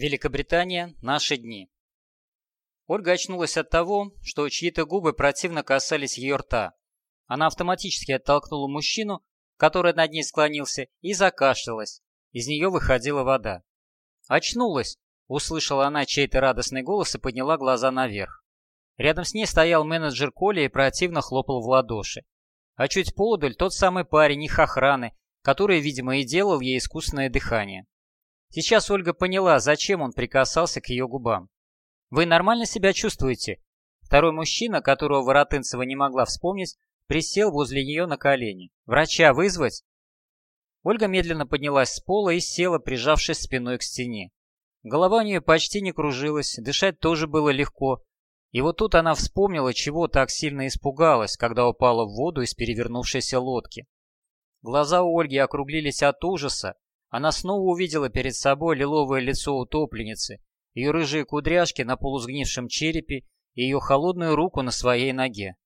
Великобритания. Наши дни. Ольга очнулась от того, что чьи-то губы противно касались ее рта. Она автоматически оттолкнула мужчину, который над ней склонился, и закашлялась. Из нее выходила вода. «Очнулась!» — услышала она чей-то радостный голос и подняла глаза наверх. Рядом с ней стоял менеджер Коля и противно хлопал в ладоши. А чуть поодаль тот самый парень их охраны, который, видимо, и делал ей искусственное дыхание. Сейчас Ольга поняла, зачем он прикасался к ее губам. «Вы нормально себя чувствуете?» Второй мужчина, которого Воротынцева не могла вспомнить, присел возле нее на колени. «Врача вызвать?» Ольга медленно поднялась с пола и села, прижавшись спиной к стене. Голова у нее почти не кружилась, дышать тоже было легко. И вот тут она вспомнила, чего так сильно испугалась, когда упала в воду из перевернувшейся лодки. Глаза у Ольги округлились от ужаса, она снова увидела перед собой лиловое лицо утопленницы, ее рыжие кудряшки на полусгнившем черепе и ее холодную руку на своей ноге.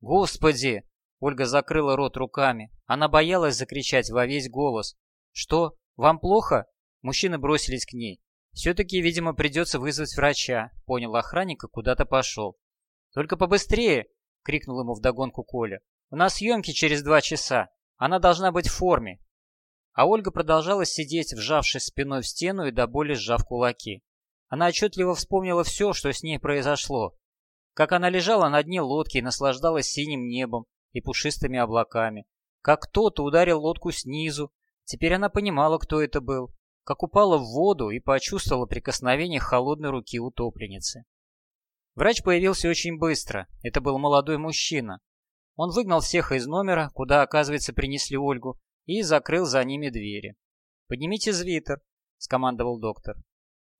«Господи!» — Ольга закрыла рот руками. Она боялась закричать во весь голос. «Что? Вам плохо?» Мужчины бросились к ней. «Все-таки, видимо, придется вызвать врача», — понял охранник и куда-то пошел. «Только побыстрее!» — крикнул ему вдогонку Коля. «У нас съемки через два часа. Она должна быть в форме. А Ольга продолжала сидеть, вжавшись спиной в стену и до боли сжав кулаки. Она отчетливо вспомнила все, что с ней произошло. Как она лежала на дне лодки и наслаждалась синим небом и пушистыми облаками. Как кто-то ударил лодку снизу. Теперь она понимала, кто это был. Как упала в воду и почувствовала прикосновение холодной руки утопленницы. Врач появился очень быстро. Это был молодой мужчина. Он выгнал всех из номера, куда, оказывается, принесли Ольгу, и закрыл за ними двери. «Поднимите звитер», — скомандовал доктор.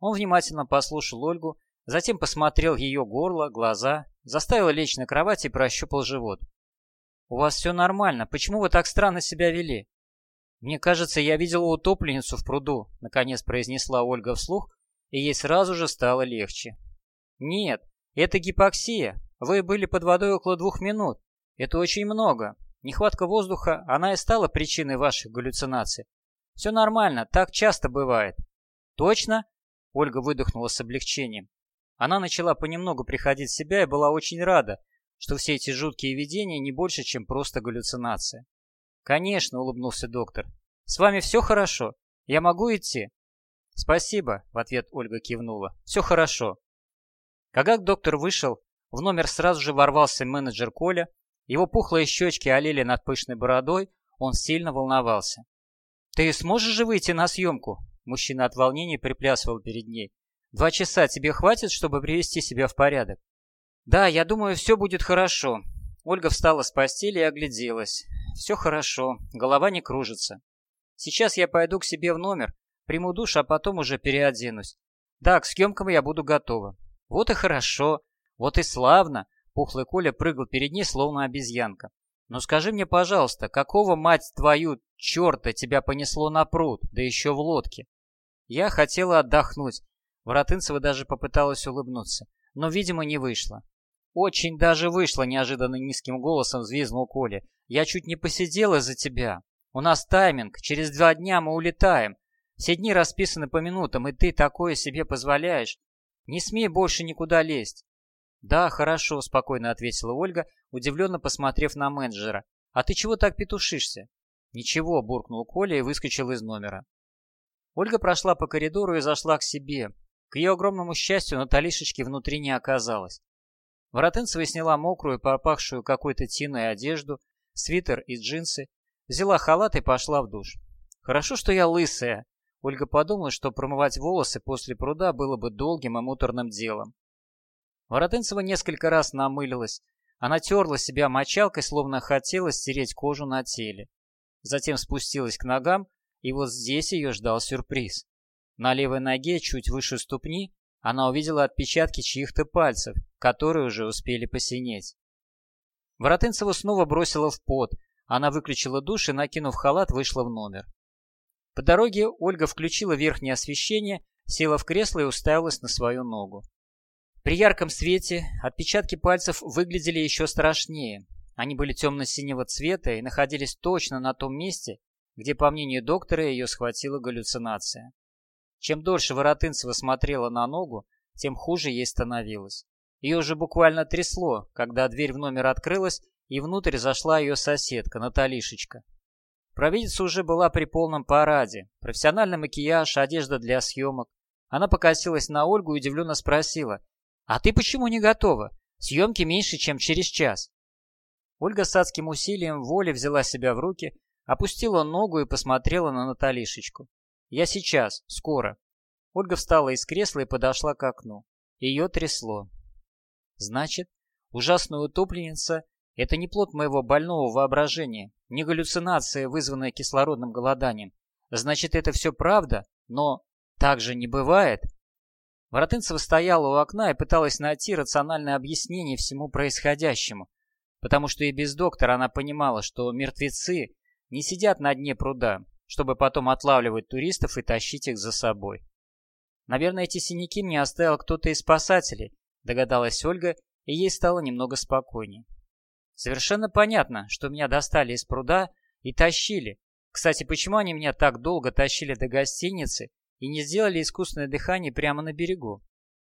Он внимательно послушал Ольгу, затем посмотрел ее горло, глаза, заставил лечь на кровать и прощупал живот. «У вас все нормально. Почему вы так странно себя вели?» «Мне кажется, я видела утопленницу в пруду», — наконец произнесла Ольга вслух, и ей сразу же стало легче. «Нет, это гипоксия. Вы были под водой около двух минут. Это очень много. Нехватка воздуха, она и стала причиной ваших галлюцинаций. Все нормально, так часто бывает. Точно? Ольга выдохнула с облегчением. Она начала понемногу приходить в себя и была очень рада, что все эти жуткие видения не больше, чем просто галлюцинация. «Конечно», — улыбнулся доктор. «С вами все хорошо? Я могу идти?» «Спасибо», — в ответ Ольга кивнула. «Все хорошо». Когда доктор вышел, в номер сразу же ворвался менеджер Коля его пухлые щечки олели над пышной бородой, он сильно волновался. «Ты сможешь же выйти на съемку?» Мужчина от волнения приплясывал перед ней. «Два часа тебе хватит, чтобы привести себя в порядок?» «Да, я думаю, все будет хорошо». Ольга встала с постели и огляделась. «Все хорошо, голова не кружится. Сейчас я пойду к себе в номер, приму душ, а потом уже переоденусь. Да, к съемкам я буду готова». «Вот и хорошо, вот и славно!» Пухлый Коля прыгал перед ней, словно обезьянка. «Ну скажи мне, пожалуйста, какого, мать твою, черта тебя понесло на пруд, да еще в лодке?» Я хотела отдохнуть. Воротынцева даже попыталась улыбнуться, но, видимо, не вышло. «Очень даже вышло», — неожиданно низким голосом взвизнул Коля. «Я чуть не посидел из-за тебя. У нас тайминг, через два дня мы улетаем. Все дни расписаны по минутам, и ты такое себе позволяешь. Не смей больше никуда лезть. «Да, хорошо», — спокойно ответила Ольга, удивленно посмотрев на менеджера. «А ты чего так петушишься?» «Ничего», — буркнул Коля и выскочил из номера. Ольга прошла по коридору и зашла к себе. К ее огромному счастью, Наталишечки внутри не оказалось. Воротынцева сняла мокрую, пропахшую какой-то тиной одежду, свитер и джинсы, взяла халат и пошла в душ. «Хорошо, что я лысая». Ольга подумала, что промывать волосы после пруда было бы долгим и муторным делом. Воротынцева несколько раз намылилась. Она терла себя мочалкой, словно хотела стереть кожу на теле. Затем спустилась к ногам, и вот здесь ее ждал сюрприз. На левой ноге, чуть выше ступни, она увидела отпечатки чьих-то пальцев, которые уже успели посинеть. Воротынцева снова бросила в пот. Она выключила душ и, накинув халат, вышла в номер. По дороге Ольга включила верхнее освещение, села в кресло и уставилась на свою ногу. При ярком свете отпечатки пальцев выглядели еще страшнее. Они были темно-синего цвета и находились точно на том месте, где, по мнению доктора, ее схватила галлюцинация. Чем дольше Воротынцева смотрела на ногу, тем хуже ей становилось. Ее уже буквально трясло, когда дверь в номер открылась, и внутрь зашла ее соседка, Наталишечка. Провидица уже была при полном параде. Профессиональный макияж, одежда для съемок. Она покосилась на Ольгу и удивленно спросила, «А ты почему не готова? Съемки меньше, чем через час». Ольга с адским усилием воли взяла себя в руки, опустила ногу и посмотрела на Наталишечку. «Я сейчас, скоро». Ольга встала из кресла и подошла к окну. Ее трясло. Значит, ужасная утопленница — это не плод моего больного воображения, не галлюцинация, вызванная кислородным голоданием. Значит, это все правда, но так же не бывает. Воротынцева стояла у окна и пыталась найти рациональное объяснение всему происходящему, потому что и без доктора она понимала, что мертвецы не сидят на дне пруда, чтобы потом отлавливать туристов и тащить их за собой. Наверное, эти синяки мне оставил кто-то из спасателей, догадалась Ольга, и ей стало немного спокойнее. Совершенно понятно, что меня достали из пруда и тащили. Кстати, почему они меня так долго тащили до гостиницы и не сделали искусственное дыхание прямо на берегу?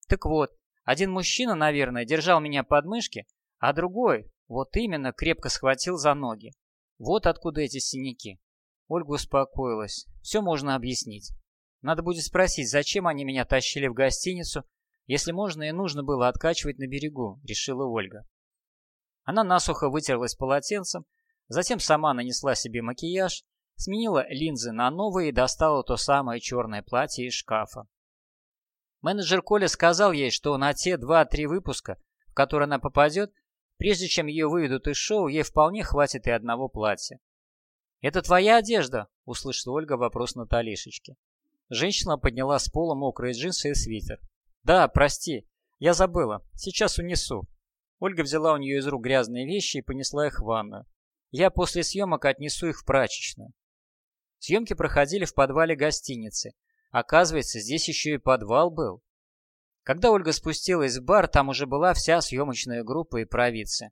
Так вот, один мужчина, наверное, держал меня под мышки, а другой, вот именно, крепко схватил за ноги. Вот откуда эти синяки. Ольга успокоилась. Все можно объяснить. Надо будет спросить, зачем они меня тащили в гостиницу, если можно и нужно было откачивать на берегу, решила Ольга. Она насухо вытерлась полотенцем, затем сама нанесла себе макияж, сменила линзы на новые и достала то самое черное платье из шкафа. Менеджер Коля сказал ей, что на те два-три выпуска, в которые она попадет, прежде чем ее выведут из шоу, ей вполне хватит и одного платья. «Это твоя одежда?» — услышала Ольга вопрос Наталишечки. Женщина подняла с пола мокрые джинсы и свитер. «Да, прости, я забыла. Сейчас унесу». Ольга взяла у нее из рук грязные вещи и понесла их в ванную. «Я после съемок отнесу их в прачечную». Съемки проходили в подвале гостиницы. Оказывается, здесь еще и подвал был. Когда Ольга спустилась в бар, там уже была вся съемочная группа и провидцы.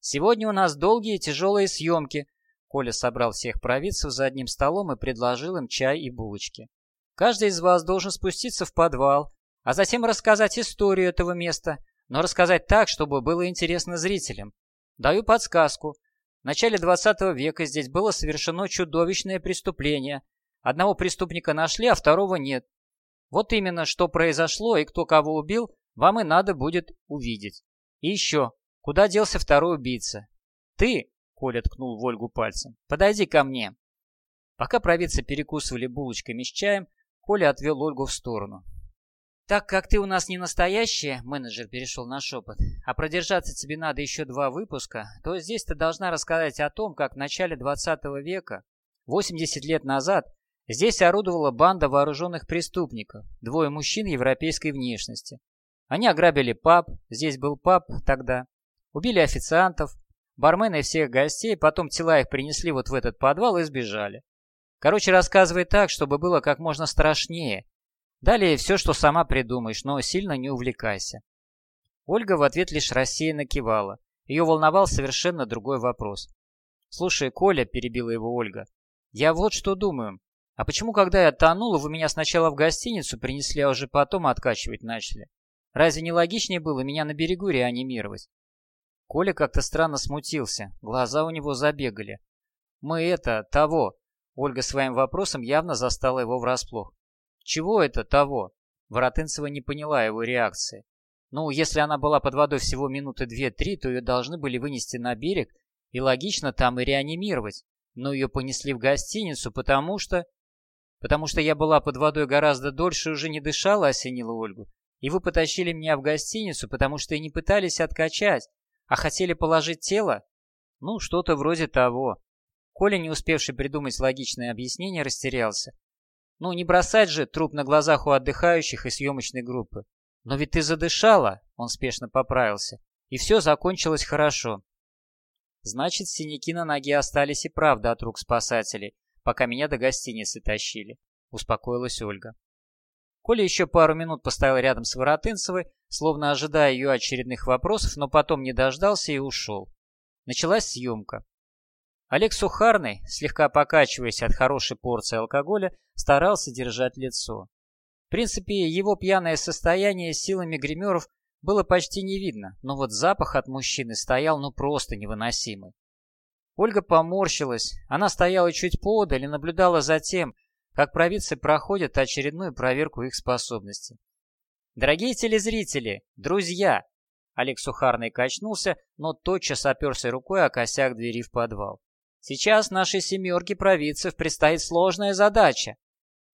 «Сегодня у нас долгие и тяжелые съемки», Коля собрал всех провидцев за одним столом и предложил им чай и булочки. «Каждый из вас должен спуститься в подвал, а затем рассказать историю этого места, но рассказать так, чтобы было интересно зрителям. Даю подсказку. В начале 20 века здесь было совершено чудовищное преступление. Одного преступника нашли, а второго нет. Вот именно, что произошло и кто кого убил, вам и надо будет увидеть. И еще, куда делся второй убийца? Ты, Коля ткнул Вольгу пальцем, подойди ко мне. Пока провидцы перекусывали булочками с чаем, Коля отвел Ольгу в сторону. «Так как ты у нас не настоящая», — менеджер перешел на шепот, «а продержаться тебе надо еще два выпуска, то здесь ты должна рассказать о том, как в начале 20 века, 80 лет назад, здесь орудовала банда вооруженных преступников, двое мужчин европейской внешности. Они ограбили паб, здесь был паб тогда, убили официантов, бармена и всех гостей, потом тела их принесли вот в этот подвал и сбежали. Короче, рассказывай так, чтобы было как можно страшнее, Далее все, что сама придумаешь, но сильно не увлекайся. Ольга в ответ лишь рассеянно кивала. Ее волновал совершенно другой вопрос. «Слушай, Коля», — перебила его Ольга, — «я вот что думаю. А почему, когда я тонула, вы меня сначала в гостиницу принесли, а уже потом откачивать начали? Разве не логичнее было меня на берегу реанимировать?» Коля как-то странно смутился, глаза у него забегали. «Мы это, того...» Ольга своим вопросом явно застала его врасплох. Чего это того? Воротынцева не поняла его реакции. Ну, если она была под водой всего минуты две-три, то ее должны были вынести на берег и логично там и реанимировать. Но ее понесли в гостиницу, потому что... Потому что я была под водой гораздо дольше и уже не дышала, осенила Ольгу. И вы потащили меня в гостиницу, потому что и не пытались откачать, а хотели положить тело? Ну, что-то вроде того. Коля, не успевший придумать логичное объяснение, растерялся. Ну, не бросать же труп на глазах у отдыхающих и съемочной группы. Но ведь ты задышала, он спешно поправился, и все закончилось хорошо. Значит, синяки на ноге остались и правда от рук спасателей, пока меня до гостиницы тащили, успокоилась Ольга. Коля еще пару минут постоял рядом с Воротынцевой, словно ожидая ее очередных вопросов, но потом не дождался и ушел. Началась съемка. Олег Сухарный, слегка покачиваясь от хорошей порции алкоголя, старался держать лицо. В принципе, его пьяное состояние силами гримеров было почти не видно, но вот запах от мужчины стоял ну просто невыносимый. Ольга поморщилась, она стояла чуть подаль и наблюдала за тем, как провидцы проходят очередную проверку их способностей. «Дорогие телезрители, друзья!» Олег Сухарный качнулся, но тотчас оперся рукой о косяк двери в подвал. «Сейчас нашей семерке провидцев предстоит сложная задача.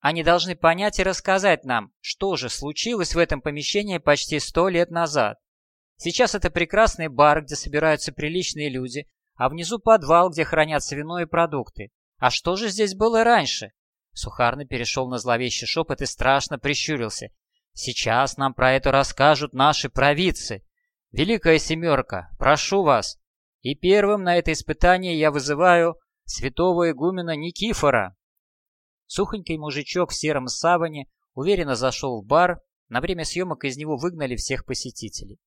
Они должны понять и рассказать нам, что же случилось в этом помещении почти сто лет назад. Сейчас это прекрасный бар, где собираются приличные люди, а внизу подвал, где хранятся вино и продукты. А что же здесь было раньше? Сухарный перешел на зловещий шепот и страшно прищурился. Сейчас нам про это расскажут наши провидцы. Великая Семерка, прошу вас. И первым на это испытание я вызываю святого игумена Никифора. Сухонький мужичок в сером саване уверенно зашел в бар, на время съемок из него выгнали всех посетителей.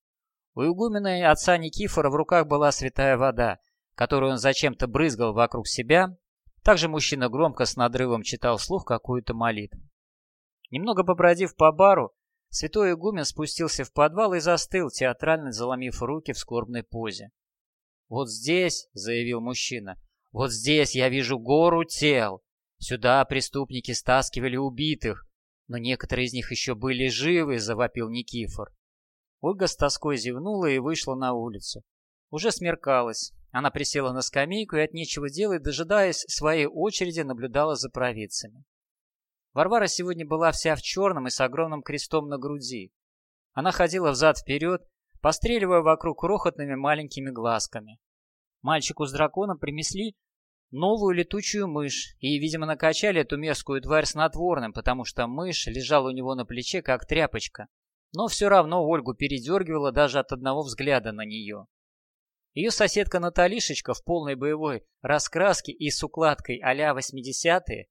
У игумена и отца Никифора в руках была святая вода, которую он зачем-то брызгал вокруг себя. Также мужчина громко с надрывом читал вслух какую-то молитву. Немного побродив по бару, святой игумен спустился в подвал и застыл, театрально заломив руки в скорбной позе. «Вот здесь», — заявил мужчина, — «вот здесь я вижу гору тел, Сюда преступники стаскивали убитых, но некоторые из них еще были живы, завопил Никифор. Ольга с тоской зевнула и вышла на улицу. Уже смеркалось. Она присела на скамейку и от нечего делать, дожидаясь своей очереди, наблюдала за провидцами. Варвара сегодня была вся в черном и с огромным крестом на груди. Она ходила взад-вперед, постреливая вокруг крохотными маленькими глазками. Мальчику с драконом принесли новую летучую мышь и, видимо, накачали эту мерзкую тварь снотворным, потому что мышь лежала у него на плече, как тряпочка. Но все равно Ольгу передергивала даже от одного взгляда на нее. Ее соседка Наталишечка в полной боевой раскраске и с укладкой а-ля 80-е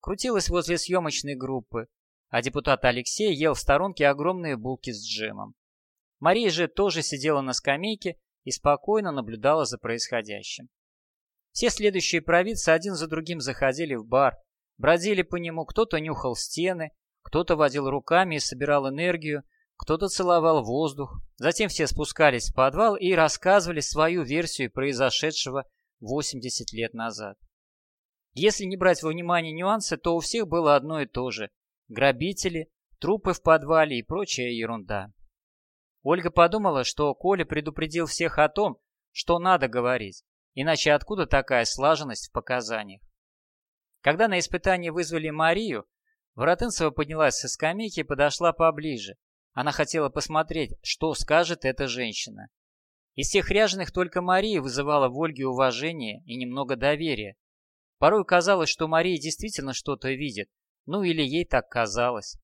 крутилась возле съемочной группы, а депутат Алексей ел в сторонке огромные булки с джемом. Мария же тоже сидела на скамейке и спокойно наблюдала за происходящим. Все следующие провидцы один за другим заходили в бар, бродили по нему, кто-то нюхал стены, кто-то водил руками и собирал энергию, кто-то целовал воздух. Затем все спускались в подвал и рассказывали свою версию произошедшего 80 лет назад. Если не брать во внимание нюансы, то у всех было одно и то же – грабители, трупы в подвале и прочая ерунда. Ольга подумала, что Коля предупредил всех о том, что надо говорить, Иначе откуда такая слаженность в показаниях? Когда на испытание вызвали Марию, Воротынцева поднялась со скамейки и подошла поближе. Она хотела посмотреть, что скажет эта женщина. Из всех ряженых только Мария вызывала в Ольге уважение и немного доверия. Порой казалось, что Мария действительно что-то видит, ну или ей так казалось.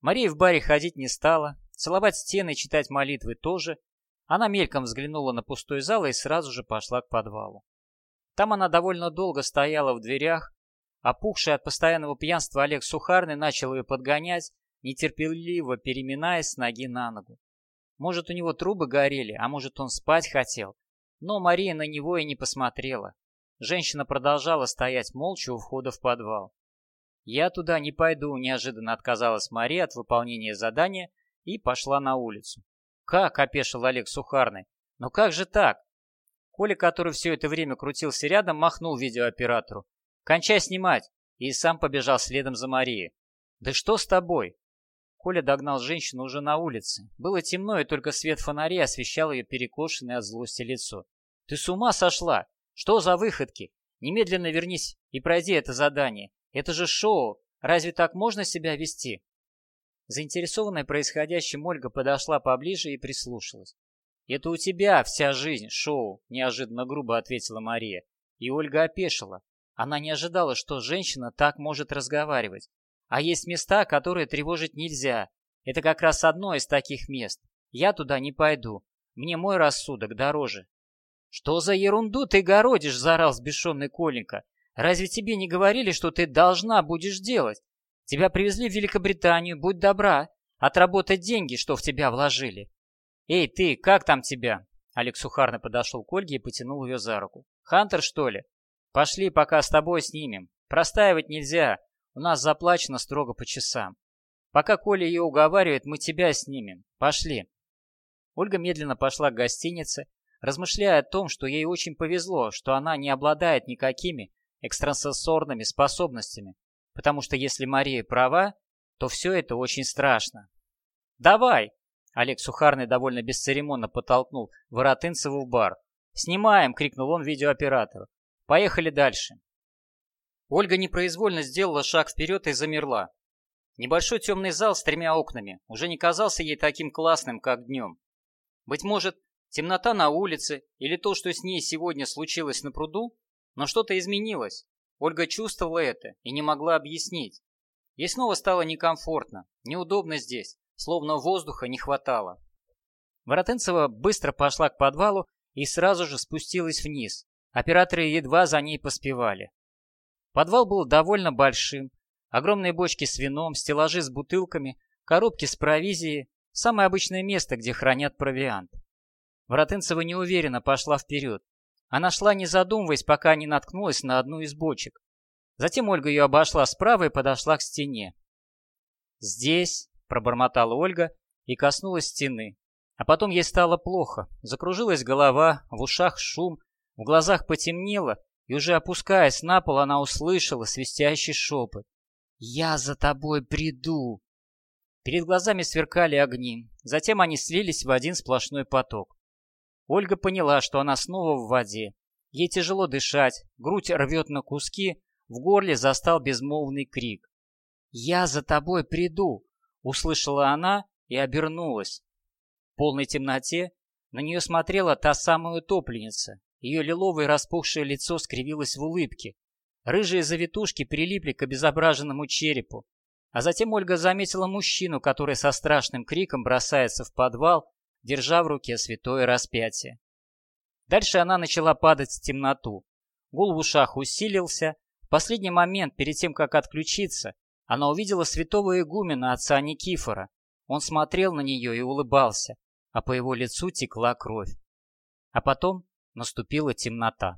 Мария в баре ходить не стала, целовать стены и читать молитвы тоже, она мельком взглянула на пустой зал и сразу же пошла к подвалу. Там она довольно долго стояла в дверях. Опухший от постоянного пьянства Олег Сухарный начал ее подгонять, нетерпеливо переминаясь с ноги на ногу. Может, у него трубы горели, а может, он спать хотел. Но Мария на него и не посмотрела. Женщина продолжала стоять молча у входа в подвал. «Я туда не пойду», — неожиданно отказалась Мария от выполнения задания и пошла на улицу. «Как?» — опешил Олег Сухарный. «Ну как же так?» Коля, который все это время крутился рядом, махнул видеооператору. «Кончай снимать!» И сам побежал следом за Марией. «Да что с тобой?» Коля догнал женщину уже на улице. Было темно, и только свет фонарей освещал ее перекошенное от злости лицо. «Ты с ума сошла? Что за выходки? Немедленно вернись и пройди это задание. Это же шоу. Разве так можно себя вести?» Заинтересованная происходящим Ольга подошла поближе и прислушалась. «Это у тебя вся жизнь, шоу», — неожиданно грубо ответила Мария. И Ольга опешила. Она не ожидала, что женщина так может разговаривать. А есть места, которые тревожить нельзя. Это как раз одно из таких мест. Я туда не пойду. Мне мой рассудок дороже. «Что за ерунду ты городишь?» — заорал сбешенный Коленька. «Разве тебе не говорили, что ты должна будешь делать? Тебя привезли в Великобританию, будь добра, отработать деньги, что в тебя вложили. Эй, ты, как там тебя? Алекс сухарно подошел к Ольге и потянул ее за руку. Хантер, что ли? Пошли, пока с тобой снимем. Простаивать нельзя. У нас заплачено строго по часам. Пока Коля ее уговаривает, мы тебя снимем. Пошли. Ольга медленно пошла к гостинице, размышляя о том, что ей очень повезло, что она не обладает никакими экстрасенсорными способностями, потому что если Мария права, то все это очень страшно. «Давай!» — Олег Сухарный довольно бесцеремонно подтолкнул Воротынцеву в бар. «Снимаем!» — крикнул он видеооператору. «Поехали дальше!» Ольга непроизвольно сделала шаг вперед и замерла. Небольшой темный зал с тремя окнами уже не казался ей таким классным, как днем. Быть может, темнота на улице или то, что с ней сегодня случилось на пруду, но что-то изменилось. Ольга чувствовала это и не могла объяснить. Ей снова стало некомфортно, неудобно здесь, словно воздуха не хватало. Воротынцева быстро пошла к подвалу и сразу же спустилась вниз. Операторы едва за ней поспевали. Подвал был довольно большим. Огромные бочки с вином, стеллажи с бутылками, коробки с провизией. Самое обычное место, где хранят провиант. Воротынцева неуверенно пошла вперед. Она шла не задумываясь, пока не наткнулась на одну из бочек. Затем Ольга ее обошла справа и подошла к стене. «Здесь», — пробормотала Ольга и коснулась стены. А потом ей стало плохо. Закружилась голова, в ушах шум, в глазах потемнело, и уже опускаясь на пол, она услышала свистящий шепот. «Я за тобой приду!» Перед глазами сверкали огни, затем они слились в один сплошной поток. Ольга поняла, что она снова в воде. Ей тяжело дышать, грудь рвет на куски, в горле застал безмолвный крик. «Я за тобой приду!» — услышала она и обернулась. В полной темноте на нее смотрела та самая утопленница. Ее лиловое распухшее лицо скривилось в улыбке. Рыжие завитушки прилипли к обезображенному черепу. А затем Ольга заметила мужчину, который со страшным криком бросается в подвал, держа в руке святое распятие. Дальше она начала падать в темноту. Гул в ушах усилился. В последний момент, перед тем, как отключиться, она увидела святого игумена отца Никифора. Он смотрел на нее и улыбался, а по его лицу текла кровь. А потом наступила темнота.